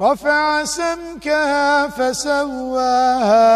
رفع سمكها فسواها